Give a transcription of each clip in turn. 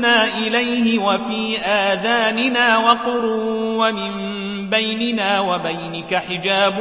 تدعونا إليه وفي آذاننا وقر ومن بيننا وبينك حجاب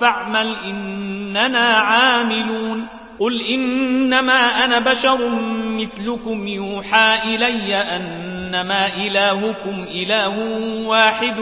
فاعمل إننا عاملون قل إنما أنا بشر مثلكم يوحى إلي أنما إلهكم إله واحد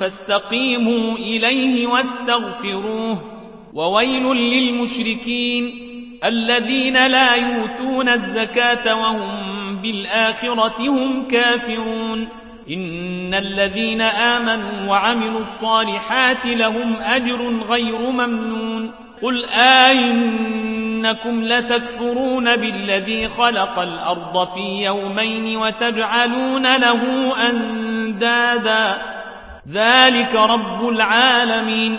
فاستقيموا إليه واستغفروه وويل للمشركين الذين لا يؤتون الزكاة وهم بالآخرة هم كافرون. إن الذين آمنوا وعملوا الصالحات لهم أجر غير ممنون. قل آئنكم لتكفرون بالذي خلق الأرض في يومين وتجعلون له أندادا. ذلك رب العالمين.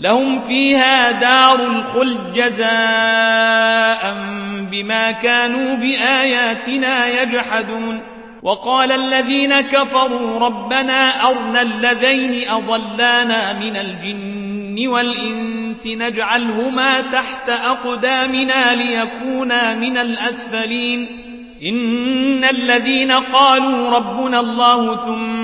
لهم فيها دار الخلد جزاء بما كانوا بآياتنا يجحدون. وقال الذين كفروا ربنا أرنا الذين أضلانا من الجن والإنس نجعلهما تحت أقدامنا ليكونا من الأسفلين. إن الذين قالوا ربنا الله ثم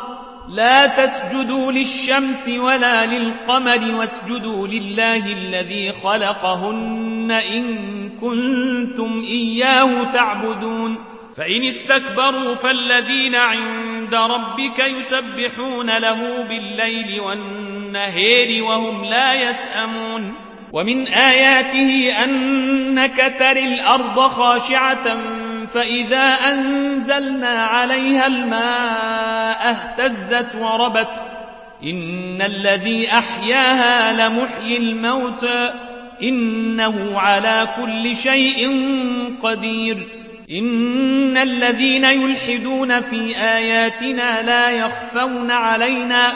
لا تسجدوا للشمس ولا للقمر واسجدوا لله الذي خلقهن إن كنتم إياه تعبدون. فإن استكبروا فالذين عند ربك يسبحون له بالليل والنهير وهم لا يسأمون. ومن آياته أنك تري الأرض خاشعة فإذا أنزلنا عليها الماء اهتزت وربت إن الذي أحياها لمحيي الموتى إنه على كل شيء قدير إن الذين يلحدون في آياتنا لا يخفون علينا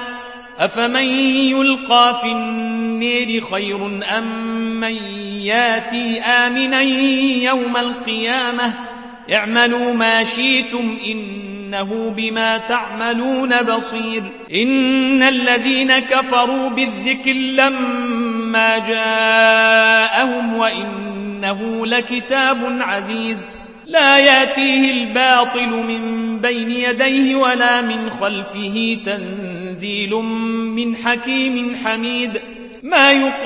أفمن يلقى في النير خير أم من ياتي آمنا يوم القيامة اعملوا ما شئتم إنه بما تعملون بصير. إن الذين كفروا بالذكر لما جاءهم وإنه لكتاب عزيز. لا يأتيه الباطل من بين يديه ولا من خلفه تنزيل من حكيم حميد. ما يقال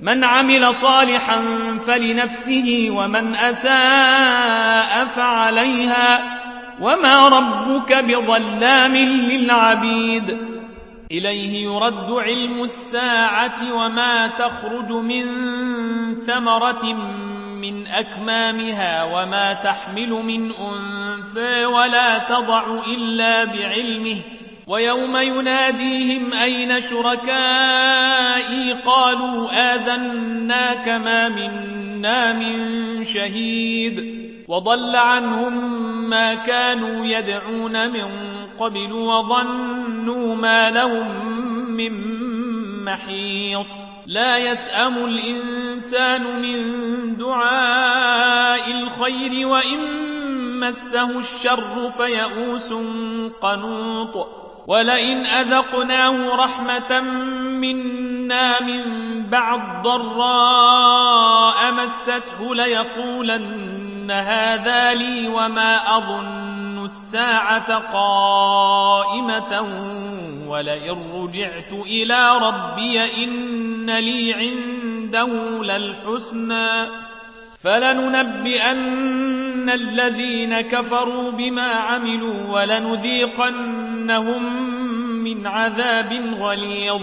من عمل صالحا فلنفسه ومن أساء فعليها وما ربك بظلام للعبيد. إليه يرد علم الساعة وما تخرج من ثمرة من أكمامها وما تحمل من أنثى ولا تضع إلا بعلمه. ويوم يناديهم أين شركائي؟ قالوا آذناك ما منا من شهيد وضل عنهم ما كانوا يدعون من قبل وظنوا ما لهم من محيص. لا يسأم الإنسان من دعاء الخير وإن مسه الشر فيئوس قنوط. ولئن أذقناه رحمة منا من بعد ضراء مسته ليقولن هذا لي وما أظن الساعة قائمة ولئن رجعت إلى ربي إن لي عنده للحسنى فلننبئن الذين كفروا بما عملوا ولنذيقنهم من عذاب غليظ